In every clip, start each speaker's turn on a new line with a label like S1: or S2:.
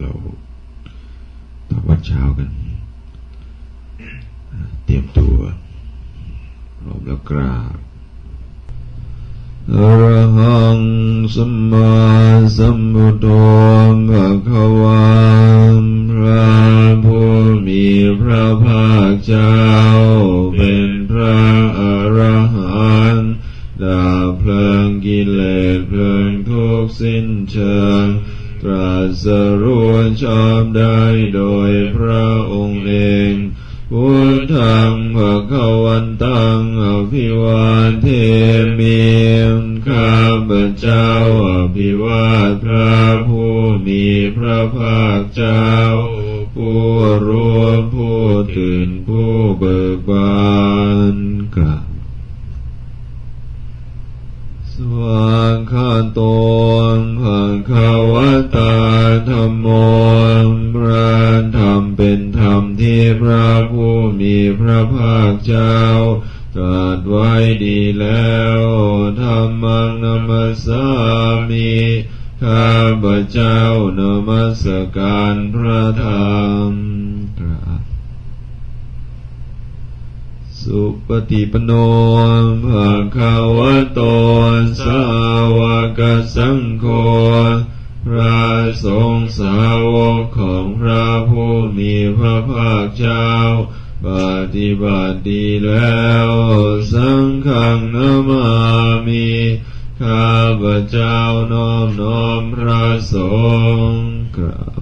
S1: เราทำวัดเช้ากัน เตรียมตัวรอบแล้วกราบอรหังสัมมาสัมพุทโธภะคะวาพระผู้มีพระภาคเจ้า เป็นพระอรหันต์ดาเพลิงกิเลสเพลิงทุกสิ้นเชิง ตรัสรู้ชอบได้โดยพระองค์เองพุทธังภะคะวันตังอภิวาเทมิข้าพเจ้าอภิวาทพระผู้มีพระภาคเจ้า ผู้รู้ผู้ตื่นผู้เบิกบานกราบส วากขาโตภะคะวตาธรรมโมพระธรรมเป็นธรรมที่พระผู้มีพระภาคเจ้าตรัสไว้ดีแล้วธรรมังนัมสามิข้าพเจ้านมัสการพระธรรมกราบ สุปฏิปโนภะคะวะโตสาวกสังโฆพระสงฆ์สาวกของพระผู้มีพระภาคเจ้า ปฏิบัติดีแล้ว สังฆังนามามิข้าพเจ้าน้อมน้อมพระสงฆ์กราบ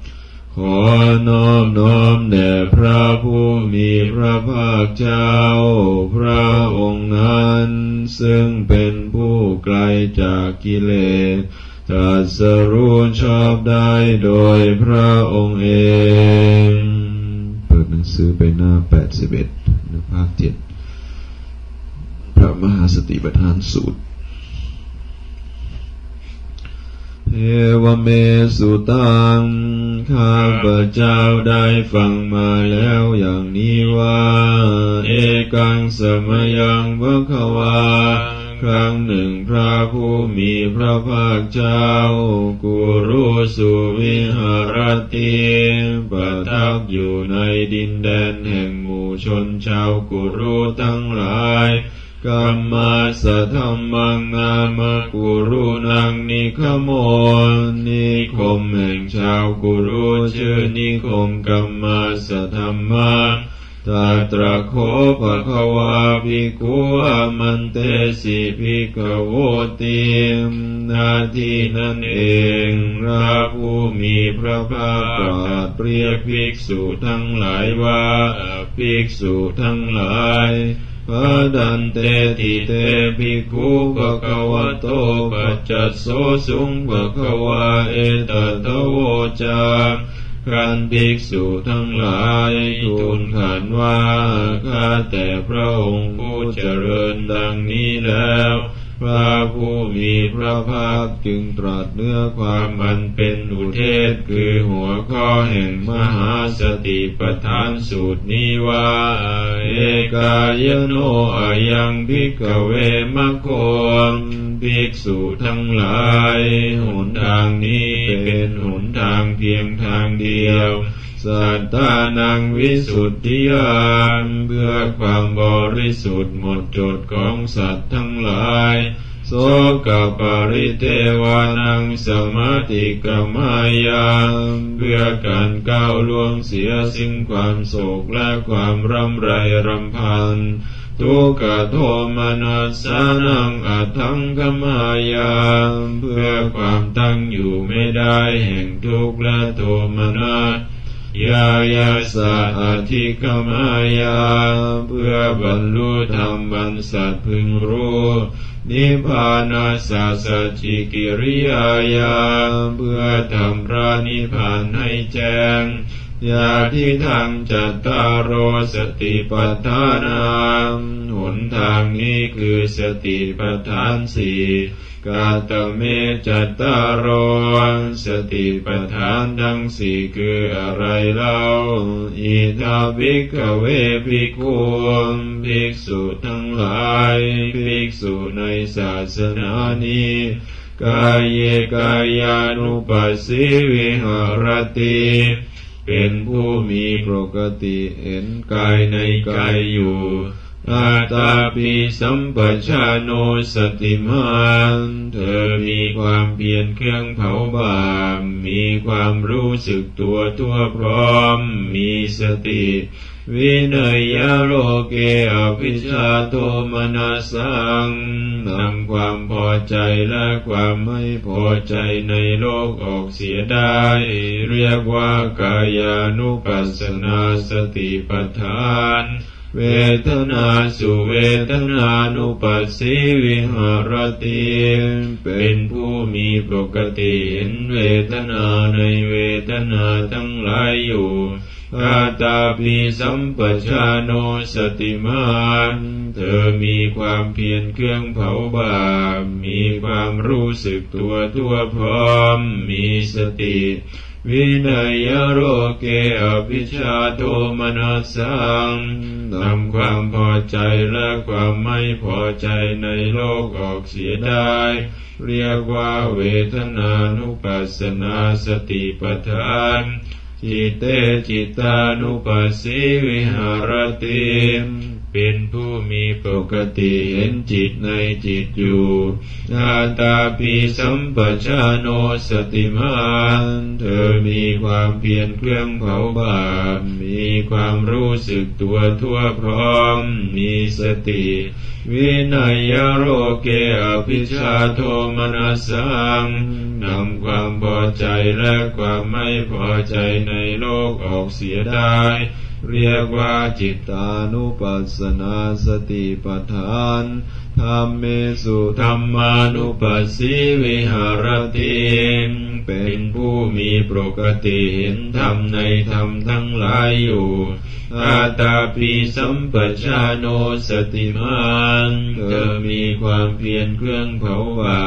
S1: ขอน้อมน้อมแด่พระผู้มีพระภาคเจ้า พระองค์นั้น ซึ่งเป็นผู้ไกลจากกิเลสตรัสรู้ชอบได้โดยพระองค์เอง เปิดหนังสือไปหน้าแปดสิบเอ็ดนภาคเจ็ดพระมหาสติปัฏฐานสูตร เอวเมสุตัง ข้าพเจ้าได้ฟังมาแล้วอย่างนี้ว่า เอกังสมยังวะควาครั้งหนึ่งพระผู้มีพระภาคเจ้า กุรุสุวิหารติประทับอยู่ในดินแดนแห่งหมู่ชนชาวกุรุทั้งหลาย กัมมาสธรรมังนามกุรุนังนิคโมนิคมแห่งชาวกุรุชื่อนิคมกัมมาสธรรมาตาตระโคภะควาภิกขุอามันเตสิภิกขโวติมนาทีนั่นเองพระผู้มีพระภาคตรัสเรียกภิกษุทั้งหลายว่าภิกษุทั้งหลาย ดันเตติเตภิกขุปะคะวะโตปัจจัสโสสุงปะคะวะเอตตะโวจาครันภิกษุทั้งหลายทูลขันว่าข้าแต่พระองค์ผู้เจริญดังนี้แล้ว พระผู้มีพระภาคจึงตรัสเนื้อความมันเป็นอุเทศคือหัวข้อแห่งมหาสติปัฏฐานสูตรนี้ว่าเอกายโนอายังพิกเวมะโคมภิกษุทั้งหลายหนทางนี้เป็นหนทางเพียงทางเดียว สัตตานังวิสุทธิยานเพื่อความบริสุทธิ์หมดจดของสัตว์ทั้งหลายโสกปริเทวานังสมาติกรมายังเพื่อการก้าวล่วงเสียสิ่งความโศกและความร่ำไรรำพันทุกขโทมนัสสานังอัตถังกมายามเพื่อความตั้งอยู่ไม่ได้แห่งทุกข์และโทมนัส
S2: ยายาสะอธิกมายา เพื่อบรรลุธรรมบรรสัตพึงรู้นิพพานาสัสจิกิริยายา เพื่อทำพระนิพพานให้แจ้ง ยาที่ทางจัตตารโอสติปัฏฐานาหนทางนี้คือสติปัฏฐานสี่กาตเมจัตตารโอสติปัฏฐานทั้งสี่คืออะไรเล่าอิทาภิกขเวภิกขุภิกษุทั้งหลายภิกษุในศาสนานี้กายเยกายานุปัสสิวิหรติ เป็นผู้มีปกติเห็นกายในกายอยู่ อาตาปิสัมปชาโนสติมันเธอมีความเพียรเครื่องเผาบาปมีความรู้สึกตัวทั่วพร้อม มีสติ วินัยยโรเกอภิชาโทมนาสังนำความพอใจและความไม่พอใจในโลกออกเสียได้ เรียกว่ากายานุปัสสนาสติปัฏฐาน เวทนาสุเวทนานุปัสสิวิหารติเป็นผู้มีปกติเห็นเวทนาในเวทนาทั้งหลายอยู่อาตาปีสัมปชาโนสติมานเธอมีความเพียรเครื่องเผาบาปมีความรู้สึกตัวทั่วพร้อมมีสติ วินัยโรเกอภิชาโทมนัสสังนำความพอใจและความไม่พอใจในโลกออกเสียได้ เรียกว่าเวทนานุปัสสนาสติปัฏฐานจิตเตจิตานุปัสสิวิหารติ เป็นผู้มีปกติเห็นจิตในจิตอยู่อาตาปีสัมปชาโนสติมานเธอมีความเพียรเครื่องเผาบาปมีความรู้สึกตัวทั่วพร้อม มีสติ วินัยโรเกอภิชาโทมนัสังนำความพอใจและความไม่พอใจในโลกออกเสียได้ เรียกว่าจิตานุปัสสนาสติปัฏฐานธรรมเมสุธรรมานุปัสสิวิหารติเป็นผู้มีปกติเห็นธรรมในธรรมทั้งหลายอยู่อาตาปีสัมปชาโนสติมันเธอมีความเพียรเครื่องเผาบา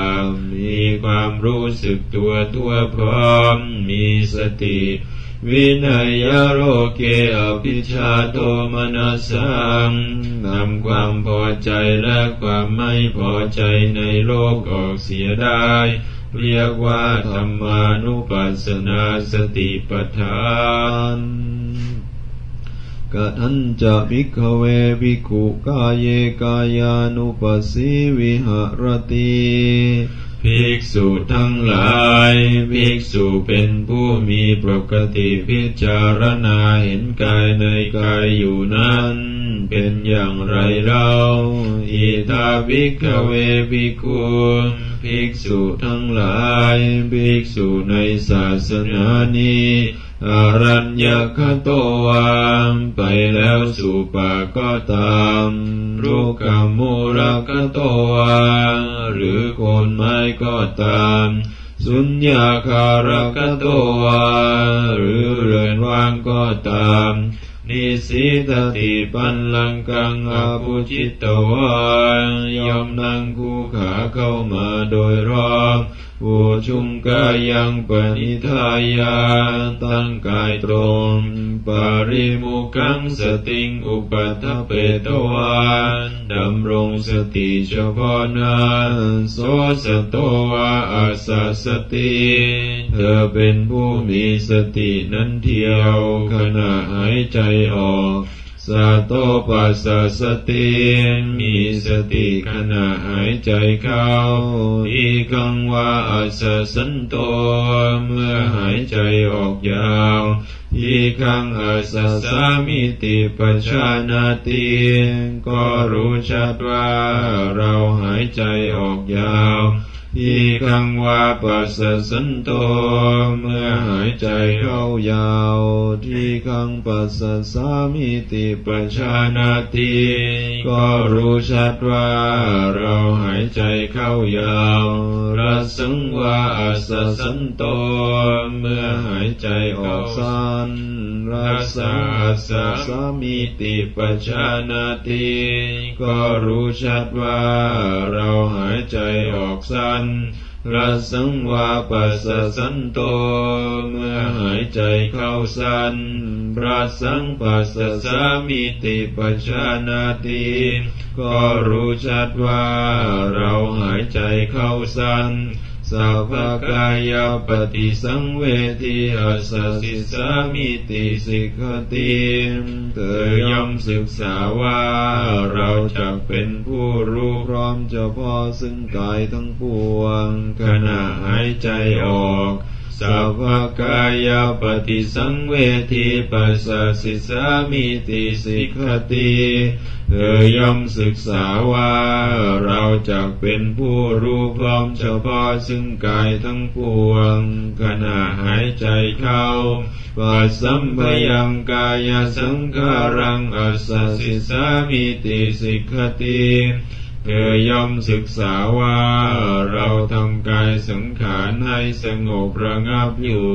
S2: มีความรู้สึกตัวทั่วพร้อมมีสติ วินัยโรเกอภิชาโทมนัสังนำความพอใจและความไม่พอใจในโลกออกเสียได้ เรียกว่าธรรมานุปัสสนาสติปัฏฐานกทันจะภิกขเวภิกขุกายเยกายานุปัสสิวิหรติ ภิกษุทั้งหลาย ภิกษุเป็นผู้มีปกติพิจารณาเห็นกายในกายอยู่นั้น เป็นอย่างไรเล่าอิทาภิกขเวภิกขุภิกษุทั้งหลาย ภิกษุในศาสนานี้ อารัญญคโตวามไปแล้วสู่ป่าก็ตามรุกขมูลคโตวาหรือโคนไม้ก็ตาม สุญญาคารคโตวาหรือเรือนว่างก็ตาม นิสิตติปันลังกังอาภูจิตตวายอมนั่งคูขาเข้ามาโดยรอบผู้ชุมกายังปณิทายาตั้งกายตรง ปาริมุขังสติงอุปัฏฐเปตวานดำรงสติเฉพาะนาโสสตวาอาสสติ เธอเป็นผู้มีสตินั้นเที่ยวขณะหายใจออกสัตโตปัสสติมีสติขณะหายใจเข้า อีกังวาอัสสันโต เมื่อหายใจออกยาวอีกังอัสสามิติปัชานาติก็รู้ชัดว่าเราหายใจออกยาว ทีคังวาปัสสันโต เมื่อหายใจเข้ายาว ที่คังปัสสามิติปชานาติก็รู้ชัดว่าเราหายใจเข้ายาวรัสังวาอัสสันโต เมื่อหายใจออกสั้นรัสังอัสสามิติปชานาติก็รู้ชัดว่าเราหายใจออกสั้นรัสังวาปัสสันโต เมื่อหายใจเข้าสั้นรัสังปัสสามิติปชานาติก็รู้ชัดว่าเราหายใจเข้าสั้น สัพพกายปฏิสังเวทีอัสสิสามิติสิกขติเธอย่อมศึกษาว่าเราจะเป็นผู้รู้พร้อมเฉพาะซึ่งกายทั้งปวง ขณะหายใจออก สัพพกายปฏิสังเวทีปัสสสิสามิติสิกขติเธอย่อมศึกษาว่า เราจะเป็นผู้รู้พร้อมเฉพาะซึ่งกายทั้งปวง ขณะหายใจเข้าปัสสัมพยังกายสังขารังอัสสสิสามิติสิกขติ เธอย่อมศึกษาว่าเราทำกายสังขารให้สงบระงับอยู่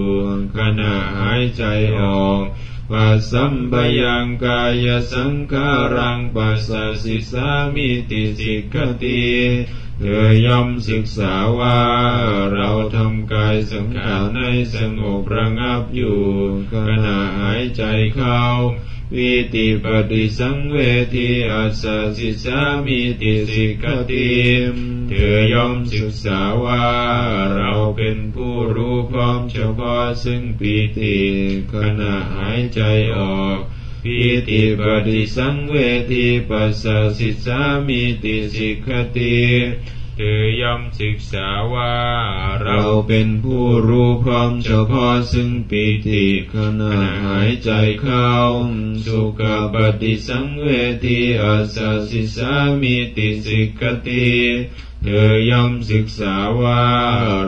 S2: ขณะหายใจออกปัสสัมปยังกายสังขารังปัสสสิสามิติสิกติเธอย่อมศึกษาว่าเราทำกายสังขารให้สงบระงับอยู่ขณะหายใจเข้า วิติปฏิสังเวทีอัสสิสามิติสิกติเธอย่อมศึกษาว่าเราเป็นผู้รู้พร้อมเฉพาะซึ่งปีติขณะหายใจออกปิติปฏิสังเวทีปัสสสิสามิติสิกติ เธอย่อมศึกษาว่าเราเป็นผู้รู้พร้อมเฉพาะซึ่งปิติขณะหายใจเข้า สุขปฏิสังเวทีอัสสิสามิติสิกติเธอย่อมศึกษาว่า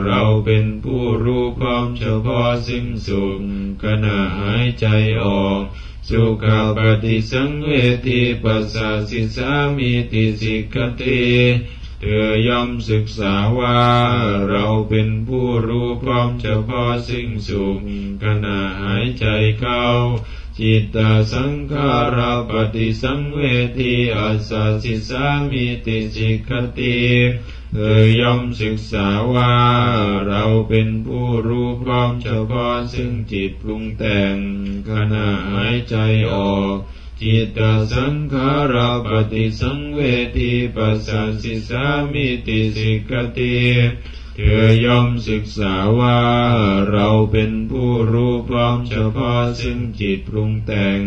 S2: เราเป็นผู้รู้พร้อมเฉพาะซึ่งสุขขณะหายใจออก สุขปฏิสังเวทีปัสสสิสามิติสิกติ เธอย่อมศึกษาว่าเราเป็นผู้รู้พร้อมเฉพาะสิ่งสุขขณะหายใจเข้าจิตตสังขาราปฏิสังเวทีอัสสสิสามิติสิกขติเธอย่อมศึกษาว่าเราเป็นผู้รู้พร้อมเฉพาะซึ่งจิตปรุงแต่งขณะหายใจออก จิตตสังขาราปฏิสังเวทีปัสสสิสามิติสิกติเธอย่อมศึกษาว่าเราเป็นผู้รู้พร้อมเฉพาะซึ่งจิตปรุงแต่ง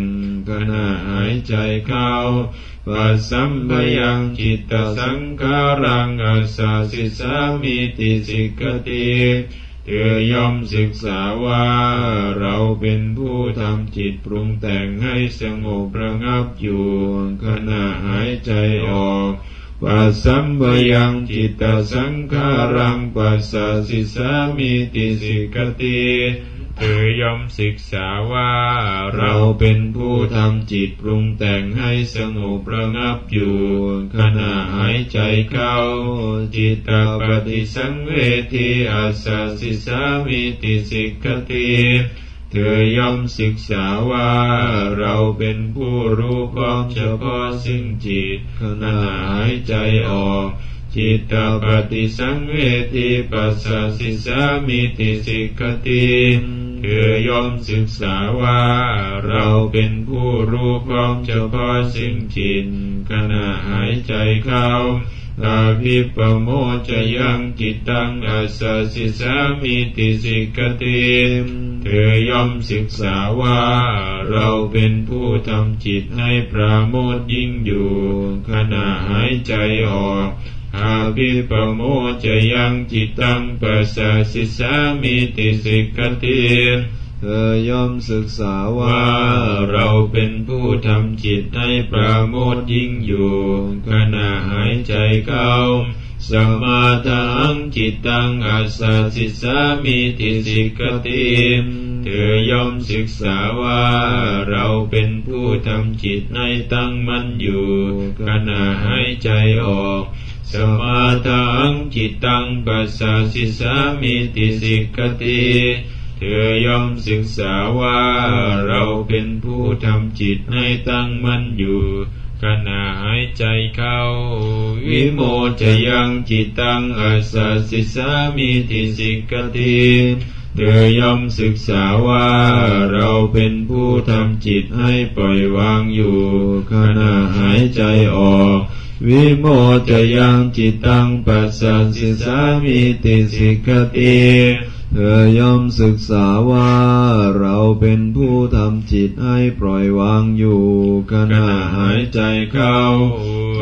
S2: ขณะหายใจเข้าปัสสัมปยังจิตตสังขารังอัสสสิสามิติสิกติ เธอย่อมศึกษาว่าเราเป็นผู้ทำจิตปรุงแต่งให้สงบระงับอยู่ ขณะหายใจออกปัสสัมปยังจิตตสังขารังปัสสสิสามิติสิกติ เธอย่อมศึกษาว่า เราเป็นผู้ทำจิตปรุงแต่งให้สงบระงับอยู่ ขณะหายใจเข้า จิตตปฏิสังเวทีอาสาสิสามิติสิกติเธอย่อมศึกษาว่าเราเป็นผู้รู้พร้อมเฉพาะสิ่งจิตขณะหายใจออก จิตตปฏิสังเวทีปัสสสิสามิติสิกติเธอยอมศึกษาว่า เราเป็นผู้รู้พร้อมเฉพาะสิ่งจิตขณะหายใจเข้าลาภิปโมจะยังจิตตังอัสสิสามิติสิกติเธอย่อมศึกษาว่า เราเป็นผู้ทำจิตให้ปราโมทยิ่งอยู่ ขณะหายใจออก อาภิปโมจะยังจิตตังปัสสสิสามิติสิกติเธอย่อมศึกษาว่าเราเป็นผู้ทำจิตให้ปราโมทยิ่งอยู่ ขณะหายใจเข้าสมาทังจิตตังอาสาสิสามิติสิกติ เธอย่อมศึกษาว่า เราเป็นผู้ทำจิตให้ตั้งมั่นอยู่ขณะหายใจออกสมาทังจิตตังปัสสาสิสามิติสิกติเธอย่อมศึกษาว่าเราเป็นผู้ทำจิตให้ตั้งมั่นอยู่ขณะหายใจเข้า วิโมจะยังจิตตังอาสาสิสามิติสิกติ เธอย่อมศึกษาว่าเราเป็นผู้ทำจิตให้ปล่อยวางอยู่ ขณะหายใจออก วิโมจะยังจิตตังปัสสัสสิสามิติสิกติ เธอย่อมศึกษาว่าเราเป็นผู้ทำจิตให้ปล่อยวางอยู่ขณะหายใจเข้า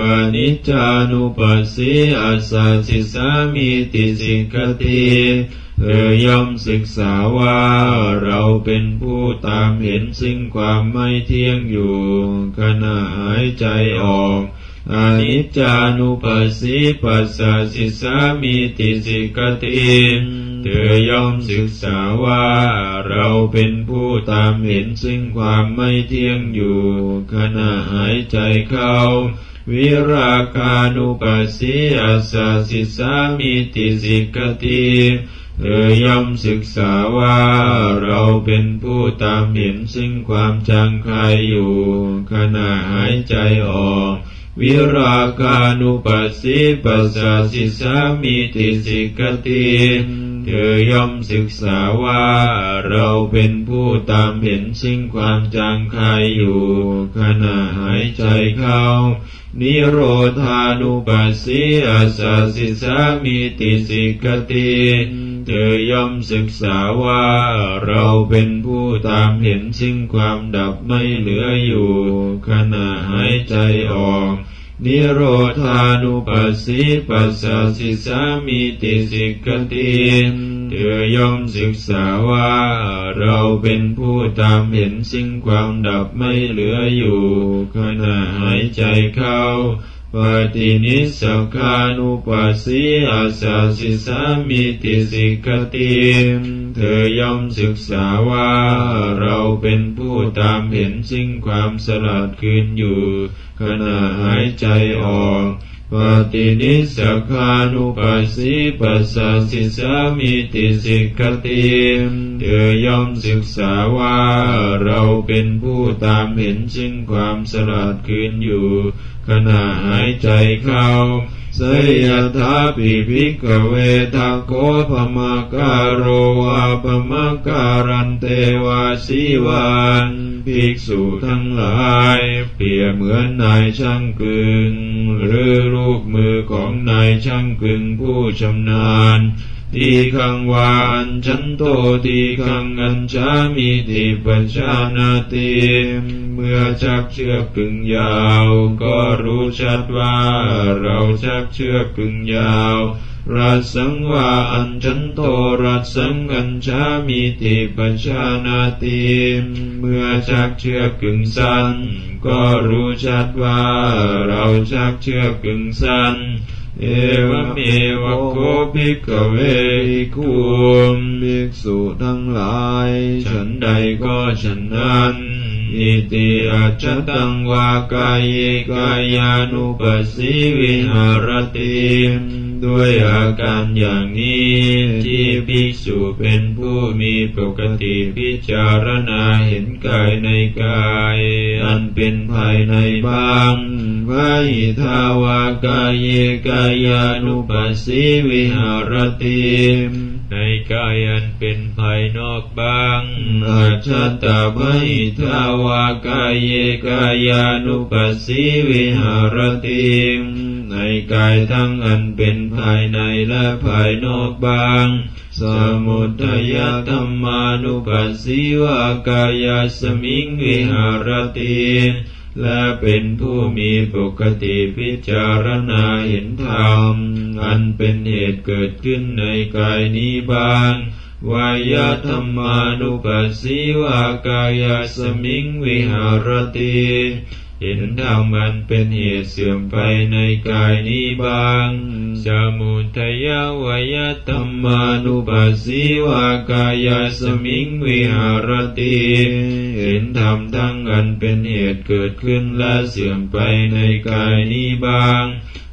S2: อนิจจานุปัสสิอาสาสิสามิติสิกติเธอย่อมศึกษาว่าเราเป็นผู้ตามเห็นซึ่งความไม่เที่ยงอยู่ขณะหายใจออกอนิจจานุปัสสิปัสสะสิสามิติสิกติ เธอย่อมศึกษาว่า เราเป็นผู้ตามเห็นซึ่งความไม่เที่ยงอยู่ ขณะหายใจเข้า วิราคานุปัสสิอาสาสิสามิติสิกติเธอย่อมศึกษาว่าเราเป็นผู้ตามเห็นซึ่งความจางคายอยู่ ขณะหายใจออก วิราคานุปัสสิปัสสะสิสามิติสิกติ เธอย่อมศึกษาว่า เราเป็นผู้ตามเห็นซึ่งความจางคายอยู่ ขณะหายใจเข้า นิโรธานุปัสสิอาสาสิสามิติสิกติเธอย่อมศึกษาว่า เราเป็นผู้ตามเห็นซึ่งความดับไม่เหลืออยู่ ขณะหายใจออก นิโรธานุปัสสิปัสสะสิสามิติสิกติเธอย่อมศึกษาว่า เราเป็นผู้ตามเห็นสิ่งความดับไม่เหลืออยู่ขณะหายใจเข้า ปฏินิสกานุปัสสิอาสาสิสามิติสิกติเธอย่อมศึกษาว่าเราเป็นผู้ตามเห็นสิ่งความสลัดคืนอยู่ ขณะหายใจออก ปฏินิสขานุปัสสิปัสสะสิสามิติสิกติเธอย่อมศึกษาว่าเราเป็นผู้ตามเห็นซึ่งความสลัดคืนอยู่ ขณะหายใจเข้า สยทาปิภิกเวทาโคภมะการโรวาภมะการันเทวาสีวันภิกษุทั้งหลาย เปรียบเหมือนนายช่างกึง หรือลูกมือของนายช่างกึงผู้ชำนาญ ทีขังวานฉันโตทีขังอัญชามิติปัญชานาติเมื่อชักเชือกกึ่งยาว ก็รู้ชัดว่าเราชักเชือกกึ่งยาวรัสังวาอัญชันโตรัสังอัญชามิติปัญชานาติเมื่อชักเชือกกึ่งสั้น ก็รู้ชัดว่าเราชักเชือกกึ่งสั้น เอวเมวะโคภิกเวคุมภิกษุทั้งหลาย ฉันใดก็ฉันนั้นอิติอัจตังวากายกายานุปัสสิวิหารติ ด้วยอาการอย่างนี้ที่ภิกษุเป็นผู้มีปกติพิจารณาเห็นกายในกาย อันเป็นภายในบ้างวหิทาวากายกายานุปัสสิวิหารติในกายอันเป็นภายนอกบ้างอาชาตาวิทาวากายเยกายานุปัสสิวิหารติมในกายทั้งอันเป็นภายในและภายนอกบางสมุทัยธรรมานุปัสสิวากายสมิงวิหารติ และเป็นผู้มีปกติพิจารณาเห็นธรรม อันเป็นเหตุเกิดขึ้นในกายนี้บ้างวายธรรมานุปัสสิวากายสมิงวิหารติ เห็นธรรมมันเป็นเหตุเสื่อมไปในกายนี้บางสมุทัยวยธรรมานุปัสสิวากายสมิงวิหารติเห็นธรรมทั้งอันเป็นเหตุเกิดขึ้นและเสื่อมไปในกายนี้บาง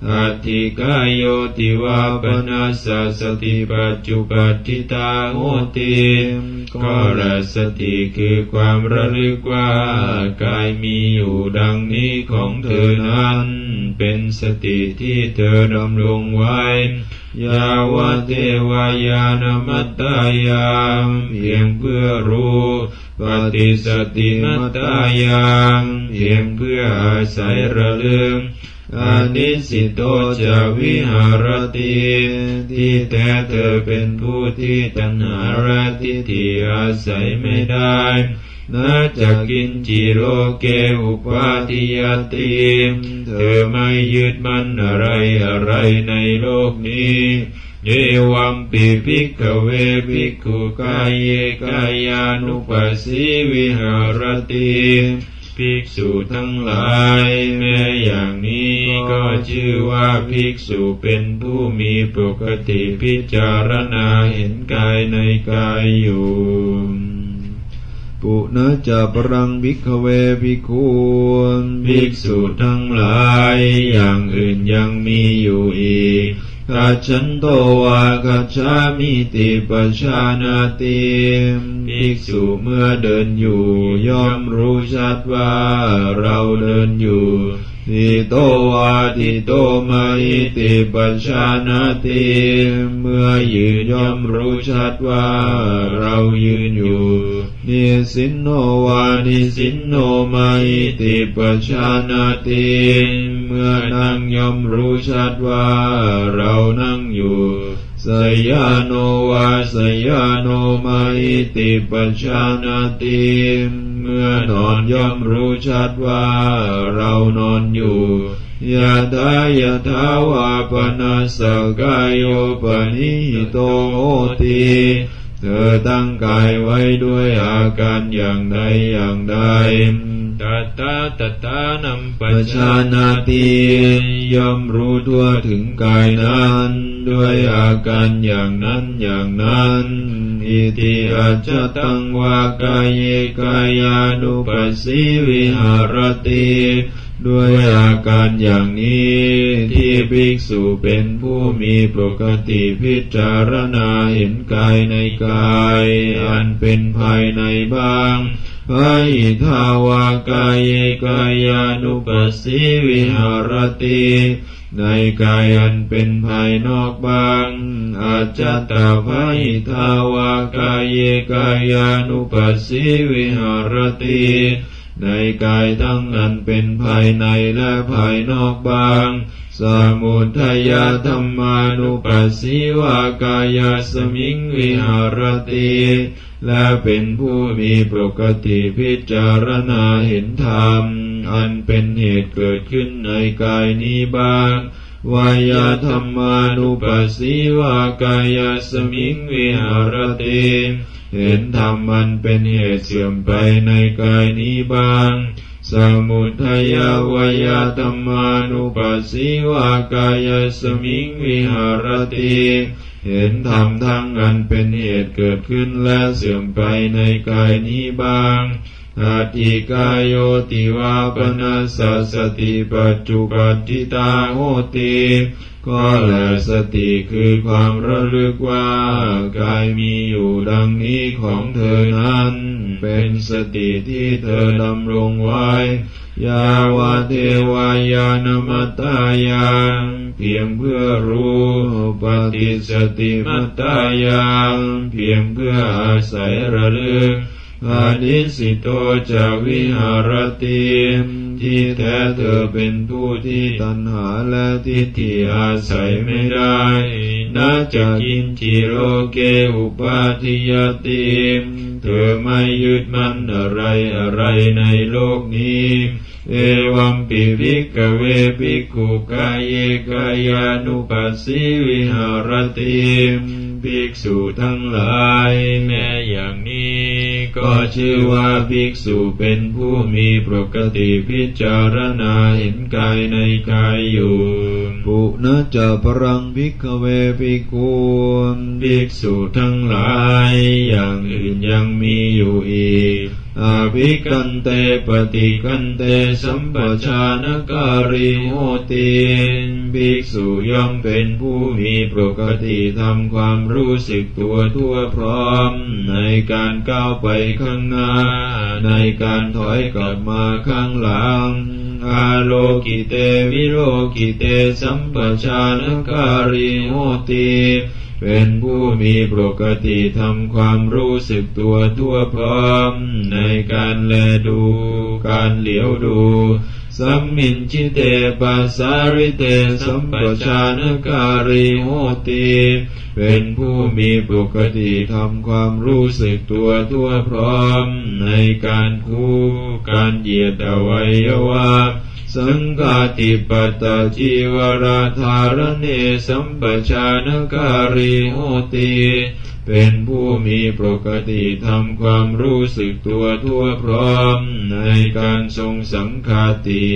S2: อัติกายโยติวาปนาสสติปัจจุปัฏฐิตาโหติก็ละสติคือความระลึกว่ากายมีอยู่ดังนี้ของเธอนั้น เป็นสติที่เธอดำรงไว้ยาวเทวายานมัตตายามเพียงเพื่อรู้ปฏิสติมัตตายามเพียงเพื่ออาศัยระลึก อนิสิโตจะวิหารติที่แท้เธอเป็นผู้ที่ตัณหาราทิฏฐิอาศัยไม่ได้นาจะกินจิโรเกอุปาทิยติเธอไม่ยึดมั่นอะไรอะไรในโลกนี้เยวัมปิภิกขเวภิกขุกายเยกายานุปัสสิวิหารติ ภิกษุทั้งหลาย แม้อย่างนี้ก็ชื่อว่าภิกษุเป็นผู้มีปกติพิจารณาเห็นกายในกายอยู่ปุณจะปรังภิกขเวภิกขุภิกษุทั้งหลาย อย่างอื่นยังมีอยู่อีก กัจฉันโตวากัจฉามิติปชานาติภิกษุเมื่อเดินอยู่ย่อมรู้ชัดว่าเราเดินอยู่ทิโตวาทิโตมาอิติปัญชานาติเมื่อยืนย่อมรู้ชัดว่าเรายืนอยู่ิสินโนวานิสินโนมาอิติปัชานาติเมื่อนั่งย่อมรู้ชัดว่าเรานั่งอยู่สยาโนวาสยาโนมาอิติปัชานาติเมื่อนอนย่อมรู้ชัดว่าเรานอนอยู่ยะทายะทาวาปนาสกายโยปนิโตติ เธอตั้งกายไว้ด้วยอาการอย่างใดอย่างใดตัตตาตัตตานัมปัญชานาติย่อมรู้ทั่วถึงกายนั้น ด้วยอาการอย่างนั้นอย่างนั้น อิติอาจตังวากายเยกายานุปัสสิวิหารติ ด้วยอาการอย่างนี้ที่ภิกษุเป็นผู้มีปกติพิจารณาเห็นกายในกาย อันเป็นภายในบ้างภายทาวากายกายานุปัสสิวิหารติในกายอันเป็นภายนอกบางอาจจตาภายทาวากายกายานุปัสสิวิหารติ ในกายทั้งนั้นเป็นภายในและภายนอกบาง สมุทัยธรรมานุปัสสิวากายสมิงวิหารติและเป็นผู้มีปกติพิจารณาเห็นธรรม อันเป็นเหตุเกิดขึ้นในกายนี้บ้าง วายธรรมานุปัสสิวากายสมิงวิหารติเห็นธรรมมันเป็นเหตุเสื่อมไปในกายนี้บ้างสมุทัยวายธรรมานุปัสสิวากายสมิงวิหารติเห็นธรรมทั้งอันเป็นเหตุเกิดขึ้นและเสื่อมไปในกายนี้บ้าง อาทิกายโยติวาปนาสสติปัจจุปัฏฐิตาโหติก็แลสติคือความระลึกว่ากายมีอยู่ดังนี้ของเธอนั้น เป็นสติที่เธอดำรงไว้ ยาวาเทวายานมัตตายานเพียงเพื่อรู้ปฏิสติมัตตายานเพียงเพื่ออาศัยระลึก อานิสิโตจะวิหารติที่แท้เธอเป็นผู้ที่ตัณหาและทิฏฐิอาศัยไม่ได้น่าจะกินจิโรเกอุปาทิยติเธอไม่ยึดมั่นอะไรอะไรในโลกนี้เอวัมปิภิกเวภิกขุกายเยกายานุปัสสิวิหารติ ภิกษุทั้งหลาย แม้อย่างนี้ก็ก็ชื่อว่าภิกษุเป็นผู้มีปกติพิจารณาเห็นกายในกายอยู่
S1: ปุณจะปรังภิกเวภิกขุ
S2: ภิกษุทั้งหลาย อย่างอื่นยังมีอยู่อีก อาภิกันเตปฏิกันเตสัมปชานการิโหติภิกษุย่อมเป็นผู้มีปกติทำความรู้สึกตัวทั่วพร้อม ในการก้าวไปข้างหน้า ในการถอยกลับมาข้างหลัง อาโลกิเตวิโลกิเตสัมปชานการิโหติเป็นผู้มีปกติทำความรู้สึกตัวทั่วพร้อม ในการแลดูการเหลียวดู สัมมินชิเตปัสสาริเตสัมปชานการิโหติเป็นผู้มีปกติทำความรู้สึกตัวทั่วพร้อม ในการคู่การเหยียดอวัยวะสังฆาติปัตตจีวราธารเนสัมปชานการิโหติ เป็นผู้มีปกติทำความรู้สึกตัวทั่วพร้อม ในการทรงสังฆาติ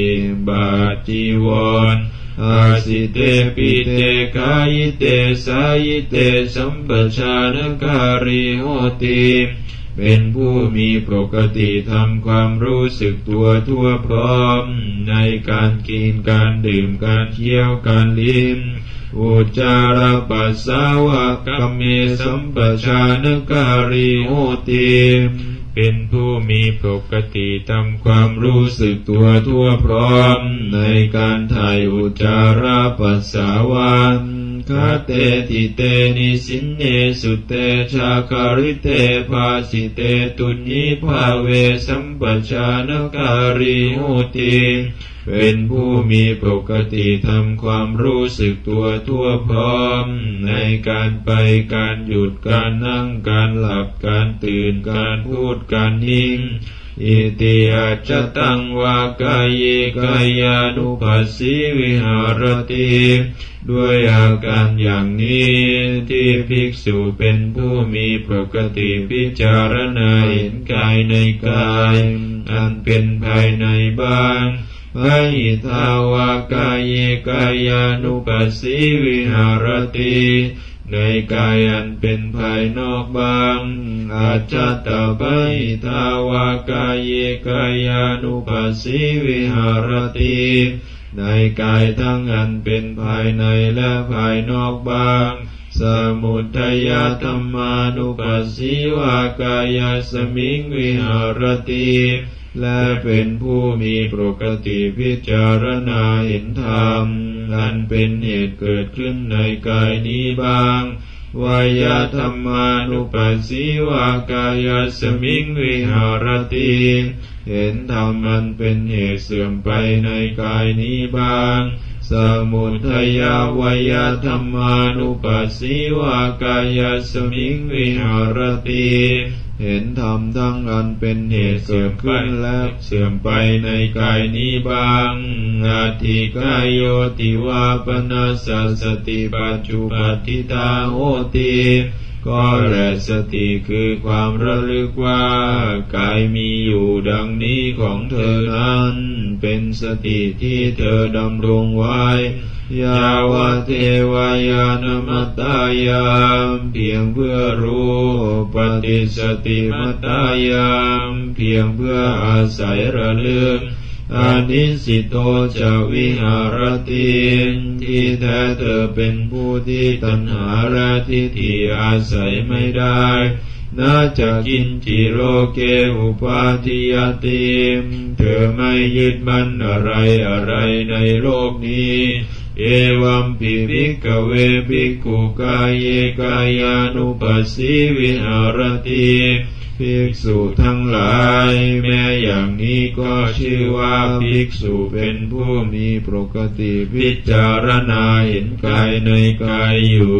S2: บาจีวรอาสิเตปิเตกายเตสายเตสัมปชานการิโหติเป็นผู้มีปกติทำความรู้สึกตัวทั่วพร้อม ในการกินการดื่มการเที่ยวการลิ้ม อุจาระปัสสาวะกัมเมสัมปชานการิโหติเป็นผู้มีปกติทำความรู้สึกตัวทั่วพร้อม ในการถ่ายอุจาระปัสสาวะคาเตติเตนิสินเนสุเตชาคาริเตภาสิเตตุญิภาเวสัมปชานการิหุติ เป็นผู้มีปกติทำความรู้สึกตัวทั่วพร้อม ในการไปการหยุดการนั่งการหลับการตื่นการพูดการนิ่งอิติอาจตังวากายกายานุปัสสิวิหารติด้วยอาการอย่างนี้ที่ภิกษุเป็นผู้มีปกติพิจารณาเห็นกายในกาย อันเป็นภายในบ้าง พหิทาวากายกายานุปัสสิวิหารติในกายอันเป็นภายนอกบางอาจจตาปิทาวากายกายานุปัสสิวิหารติในกายทั้งอันเป็นภายในและภายนอกบาง สมุทัยธรรมานุปัสสิวากายสมิงวิหารติ และเป็นผู้มีปกติพิจารณาเห็นธรรมอันเป็นเหตุเกิดขึ้นในกายนี้บ้างวายธรรมานุปัสสิวากายสมิงวิหารติเห็นธรรมมันเป็นเหตุเสื่อมไปในกายนี้บ้าง สมุทัยวายธรรมานุปัสสิวากายสมิงวิหารติ เห็นธรรมทั้งอันเป็นเหตุเสื่อมขึ้นและเสื่อมไปในกายนี้บางอาทิกายโยติวาปนาสสติปัจจุปติตาโหติก็แลสติคือความระลึกว่ากายมีอยู่ดังนี้ของเธอนั้น เป็นสติที่เธอดำรงไว้ ยาวเทวายานมัตตายามเพียงเพื่อรู้ปฏิสติมัตตายามเพียงเพื่ออาศัยระลึกอานิสิโตจะวิหารติที่แท้เธอเป็นผู้ที่ตัณหาและทิฏฐิอาศัยไม่ได้น่าจะกินจิโรเกอุปาทิยติเธอไม่ยึดมั่นอะไรอะไรในโลกนี้ เอวัมปิภิกเวภิกขุกายเยกายานุปัสสิวิหารติภิกษุทั้งหลาย แม้อย่างนี้ก็ชื่อว่าภิกษุเป็นผู้มีปกติพิจารณาเห็นกายในกายอยู่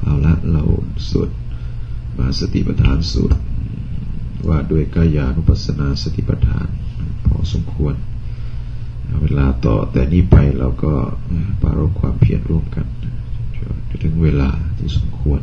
S1: เอาละเราสวดมาสติปัฏฐานสูตรว่าด้วยกายานุปัสสนาสติปัฏฐาน พอสมควร เวลาต่อแต่นี้ไปเราก็ปรารบความเพียรร่วมกันจนถึงเวลาที่สมควร